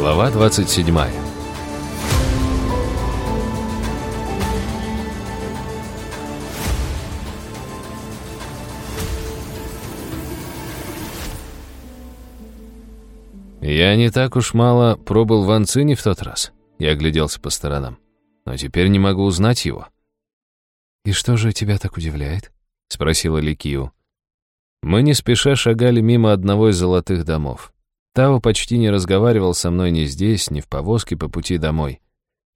Глава 27 Я не так уж мало пробыл в Анцине в тот раз. Я огляделся по сторонам. Но теперь не могу узнать его. «И что же тебя так удивляет?» — спросила Ликию. Мы не спеша шагали мимо одного из золотых домов. Тао почти не разговаривал со мной ни здесь, ни в повозке по пути домой.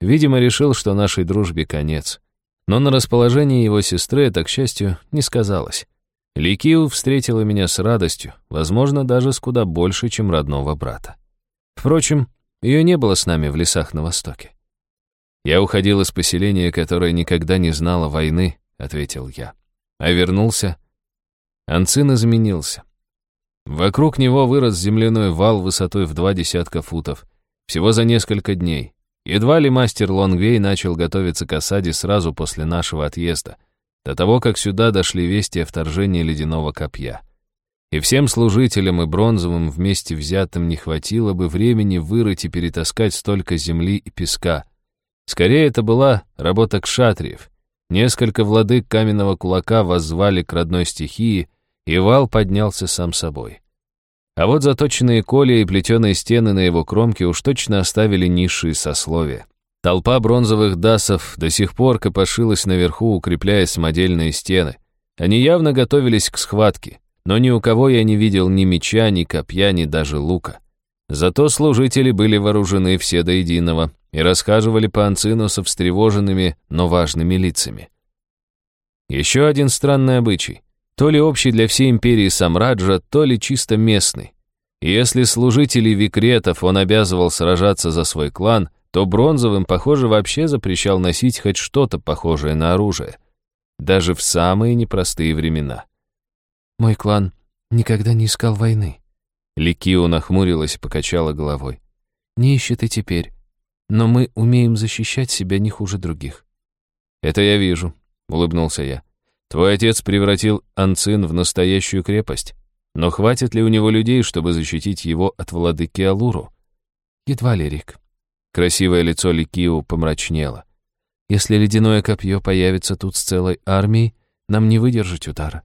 Видимо, решил, что нашей дружбе конец. Но на расположении его сестры это, к счастью, не сказалось. Ликиу встретила меня с радостью, возможно, даже с куда больше, чем родного брата. Впрочем, ее не было с нами в лесах на востоке. «Я уходил из поселения, которое никогда не знало войны», — ответил я. А вернулся. Анцин изменился. Вокруг него вырос земляной вал высотой в два десятка футов. Всего за несколько дней. Едва ли мастер Лонгвей начал готовиться к осаде сразу после нашего отъезда, до того, как сюда дошли вести о вторжении ледяного копья. И всем служителям и бронзовым вместе взятым не хватило бы времени вырыть и перетаскать столько земли и песка. Скорее, это была работа кшатриев. Несколько владык каменного кулака воззвали к родной стихии, и вал поднялся сам собой. А вот заточенные коли и плетеные стены на его кромке уж точно оставили низшие сословия. Толпа бронзовых дасов до сих пор копошилась наверху, укрепляя самодельные стены. Они явно готовились к схватке, но ни у кого я не видел ни меча, ни копья, ни даже лука. Зато служители были вооружены все до единого и расхаживали по Анцину со встревоженными, но важными лицами. Еще один странный обычай. То ли общий для всей империи Самраджа, то ли чисто местный. Если служителей викретов он обязывал сражаться за свой клан, то бронзовым, похоже, вообще запрещал носить хоть что-то похожее на оружие. Даже в самые непростые времена. «Мой клан никогда не искал войны». Ликио нахмурилась и покачала головой. «Не ищет и теперь. Но мы умеем защищать себя не хуже других». «Это я вижу», — улыбнулся я. Твой отец превратил Анцин в настоящую крепость. Но хватит ли у него людей, чтобы защитить его от владыки Алуру? Едва ли, Рик. Красивое лицо Ликиу помрачнело. Если ледяное копье появится тут с целой армией, нам не выдержать удара.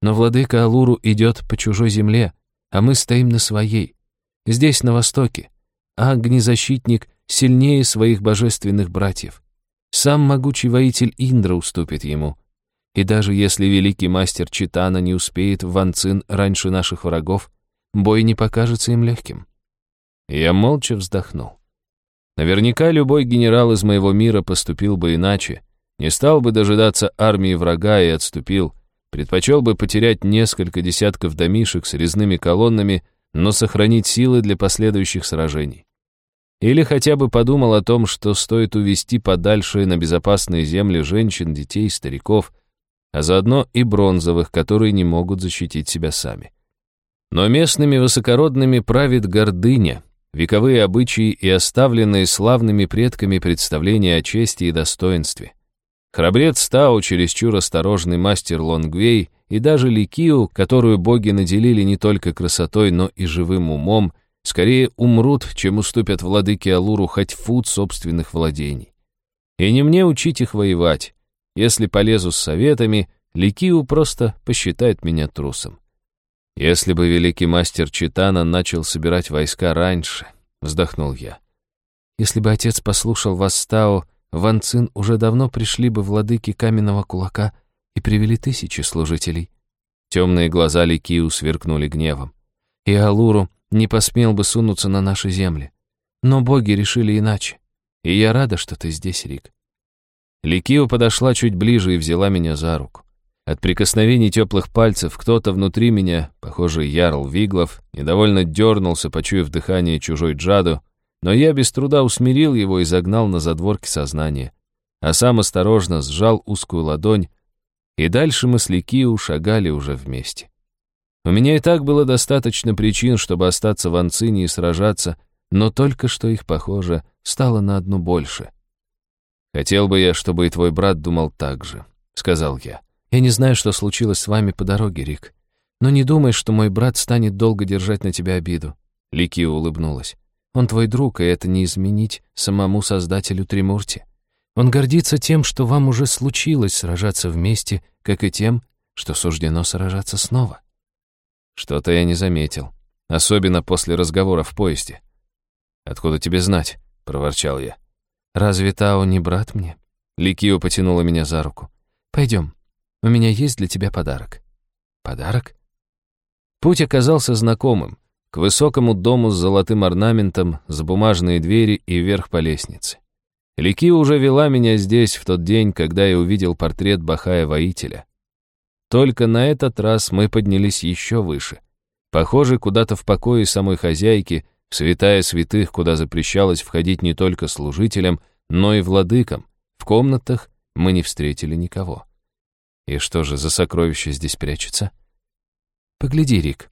Но владыка Алуру идет по чужой земле, а мы стоим на своей. Здесь, на востоке. А огнезащитник сильнее своих божественных братьев. Сам могучий воитель Индра уступит ему. И даже если великий мастер Читана не успеет в Ванцин раньше наших врагов, бой не покажется им легким. Я молча вздохнул. Наверняка любой генерал из моего мира поступил бы иначе, не стал бы дожидаться армии врага и отступил, предпочел бы потерять несколько десятков домишек с резными колоннами, но сохранить силы для последующих сражений. Или хотя бы подумал о том, что стоит увести подальше на безопасные земли женщин, детей, стариков, а заодно и бронзовых, которые не могут защитить себя сами. Но местными высокородными правит гордыня, вековые обычаи и оставленные славными предками представления о чести и достоинстве. Храбрец Тао, чересчур осторожный мастер Лонгвей и даже Ликиу, которую боги наделили не только красотой, но и живым умом, скорее умрут, чем уступят владыке Алуру хоть фут собственных владений. И не мне учить их воевать, если полезу с советами, Ликиу просто посчитает меня трусом. Если бы великий мастер Читана начал собирать войска раньше, вздохнул я. Если бы отец послушал вас, Стао, Ван Цин уже давно пришли бы владыки каменного кулака и привели тысячи служителей. Темные глаза Ликиу сверкнули гневом. И Алуру не посмел бы сунуться на наши земли. Но боги решили иначе. И я рада, что ты здесь, Рик. Ликио подошла чуть ближе и взяла меня за руку. От прикосновений теплых пальцев кто-то внутри меня, похоже, Ярл Виглов, недовольно дернулся, почуяв дыхание чужой Джаду, но я без труда усмирил его и загнал на задворки сознания, а сам осторожно сжал узкую ладонь, и дальше мы с Ликио шагали уже вместе. У меня и так было достаточно причин, чтобы остаться в Анцине и сражаться, но только что их, похоже, стало на одну больше — «Хотел бы я, чтобы и твой брат думал так же», — сказал я. «Я не знаю, что случилось с вами по дороге, Рик, но не думай, что мой брат станет долго держать на тебя обиду». Лики улыбнулась. Он твой друг, и это не изменить самому создателю Тримурти. Он гордится тем, что вам уже случилось сражаться вместе, как и тем, что суждено сражаться снова. Что-то я не заметил, особенно после разговора в поезде. «Откуда тебе знать?» — проворчал я. «Разве Тао не брат мне?» Ликио потянула меня за руку. «Пойдем, у меня есть для тебя подарок». «Подарок?» Путь оказался знакомым. К высокому дому с золотым орнаментом, с бумажные двери и вверх по лестнице. Ликио уже вела меня здесь в тот день, когда я увидел портрет Бахая-воителя. Только на этот раз мы поднялись еще выше. Похоже, куда-то в покое самой хозяйки, святая святых, куда запрещалось входить не только служителям, но и владыкам. В комнатах мы не встретили никого. И что же за сокровище здесь прячется? Погляди, Рик.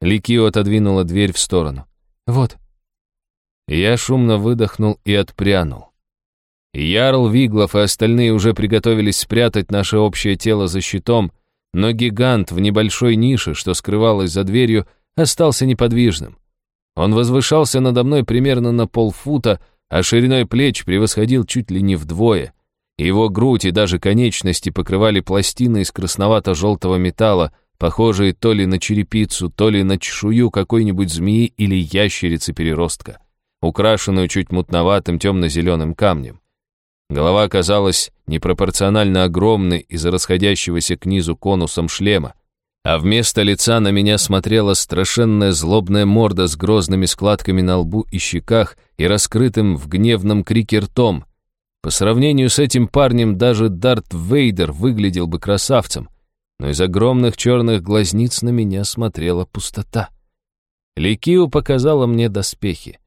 Ликио отодвинула дверь в сторону. Вот. Я шумно выдохнул и отпрянул. Ярл Виглов и остальные уже приготовились спрятать наше общее тело за щитом, но гигант в небольшой нише, что скрывалась за дверью, остался неподвижным. Он возвышался надо мной примерно на полфута, а шириной плеч превосходил чуть ли не вдвое. Его грудь и даже конечности покрывали пластины из красновато-желтого металла, похожие то ли на черепицу, то ли на чешую какой-нибудь змеи или ящерицы-переростка, украшенную чуть мутноватым темно-зеленым камнем. Голова казалась непропорционально огромной из-за расходящегося к низу конусом шлема, а вместо лица на меня смотрела страшенная злобная морда с грозными складками на лбу и щеках и раскрытым в гневном крике ртом. По сравнению с этим парнем даже Дарт Вейдер выглядел бы красавцем, но из огромных черных глазниц на меня смотрела пустота. Ликиу показала мне доспехи.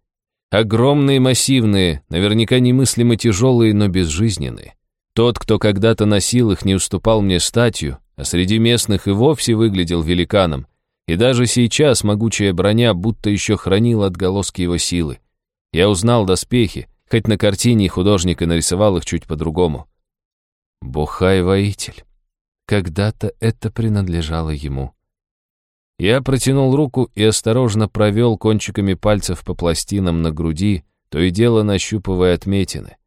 Огромные, массивные, наверняка немыслимо тяжелые, но безжизненные. Тот, кто когда-то носил их, не уступал мне статью, а среди местных и вовсе выглядел великаном. И даже сейчас могучая броня будто еще хранила отголоски его силы. Я узнал доспехи, хоть на картине художник и нарисовал их чуть по-другому. Бухай-воитель. Когда-то это принадлежало ему. Я протянул руку и осторожно провел кончиками пальцев по пластинам на груди, то и дело нащупывая отметины.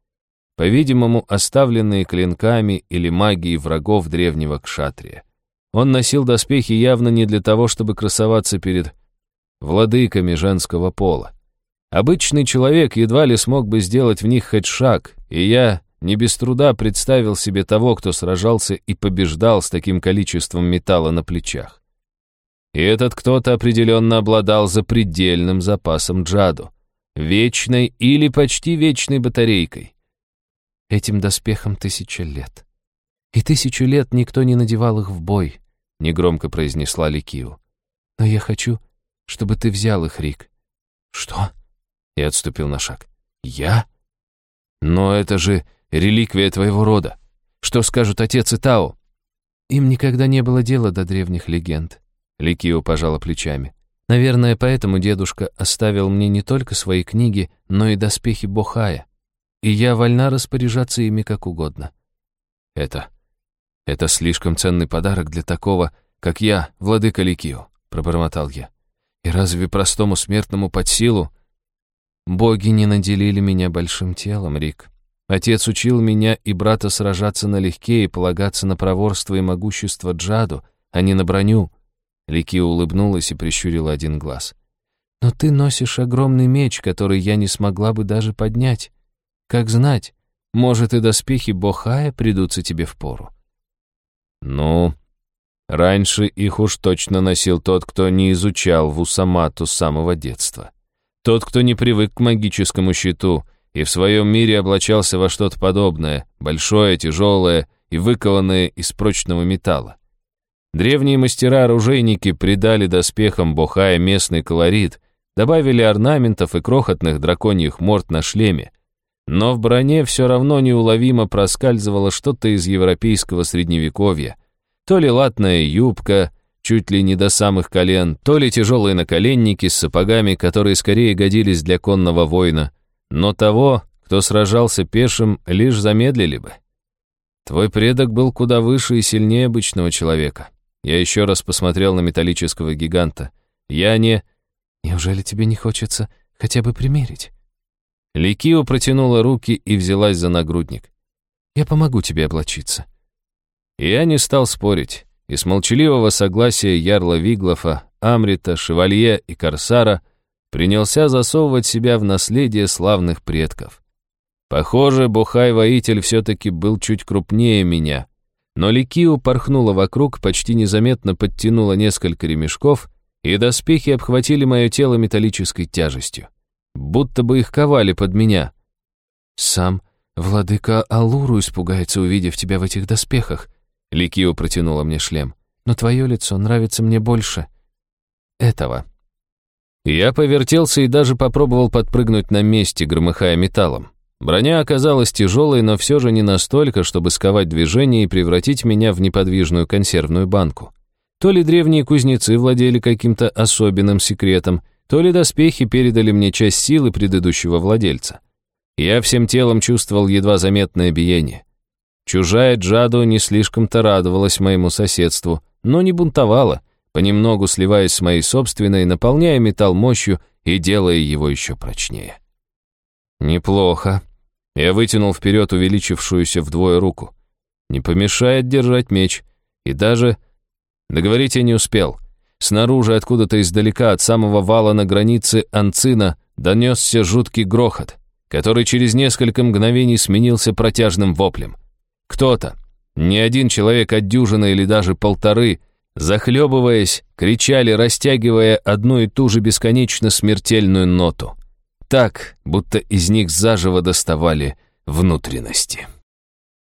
По-видимому, оставленные клинками или магией врагов древнего кшатрия. Он носил доспехи явно не для того, чтобы красоваться перед владыками женского пола. Обычный человек едва ли смог бы сделать в них хоть шаг, и я не без труда представил себе того, кто сражался и побеждал с таким количеством металла на плечах. И этот кто-то определенно обладал запредельным запасом джаду, вечной или почти вечной батарейкой. Этим доспехам тысяча лет. И тысячу лет никто не надевал их в бой, негромко произнесла Ликиу. Но я хочу, чтобы ты взял их, Рик. Что? Я отступил на шаг. Я? Но это же реликвия твоего рода. Что скажут отец и Тао? Им никогда не было дела до древних легенд. Ликио пожала плечами. Наверное, поэтому дедушка оставил мне не только свои книги, но и доспехи Бохая. И я вольна распоряжаться ими как угодно. Это... это слишком ценный подарок для такого, как я, владыка Ликио, пробормотал я. И разве простому смертному под силу? Боги не наделили меня большим телом, Рик. Отец учил меня и брата сражаться налегке и полагаться на проворство и могущество Джаду, а не на броню. Лики улыбнулась и прищурила один глаз. «Но ты носишь огромный меч, который я не смогла бы даже поднять. Как знать, может, и доспехи Бохая придутся тебе в пору». «Ну, раньше их уж точно носил тот, кто не изучал Вусамату с самого детства. Тот, кто не привык к магическому щиту и в своем мире облачался во что-то подобное, большое, тяжелое и выкованное из прочного металла. Древние мастера-оружейники придали доспехам Бохая местный колорит, добавили орнаментов и крохотных драконьих морд на шлеме. Но в броне все равно неуловимо проскальзывало что-то из европейского средневековья. То ли латная юбка, чуть ли не до самых колен, то ли тяжелые наколенники с сапогами, которые скорее годились для конного воина. Но того, кто сражался пешим, лишь замедлили бы. Твой предок был куда выше и сильнее обычного человека. Я еще раз посмотрел на металлического гиганта. Я не... Неужели тебе не хочется хотя бы примерить?» Ликио протянула руки и взялась за нагрудник. «Я помогу тебе облачиться». Я не стал спорить, и с молчаливого согласия ярла Виглофа, Амрита, Шевалье и Корсара принялся засовывать себя в наследие славных предков. Похоже, Бухай-воитель все-таки был чуть крупнее меня, но Ликио порхнула вокруг, почти незаметно подтянула несколько ремешков, и доспехи обхватили мое тело металлической тяжестью. Будто бы их ковали под меня. «Сам владыка Алуру испугается, увидев тебя в этих доспехах», Ликио протянула мне шлем. «Но твое лицо нравится мне больше этого». Я повертелся и даже попробовал подпрыгнуть на месте, громыхая металлом. Броня оказалась тяжелой, но все же не настолько, чтобы сковать движение и превратить меня в неподвижную консервную банку. То ли древние кузнецы владели каким-то особенным секретом, то ли доспехи передали мне часть силы предыдущего владельца. Я всем телом чувствовал едва заметное биение. Чужая Джаду не слишком-то радовалась моему соседству, но не бунтовала, понемногу сливаясь с моей собственной, наполняя металл мощью и делая его еще прочнее. Неплохо. Я вытянул вперед увеличившуюся вдвое руку. Не помешает держать меч. И даже... Договорить я не успел. Снаружи, откуда-то издалека, от самого вала на границе Анцина, донесся жуткий грохот, который через несколько мгновений сменился протяжным воплем. Кто-то, не один человек от дюжины или даже полторы, захлебываясь, кричали, растягивая одну и ту же бесконечно смертельную ноту. Так, будто из них заживо доставали внутренности.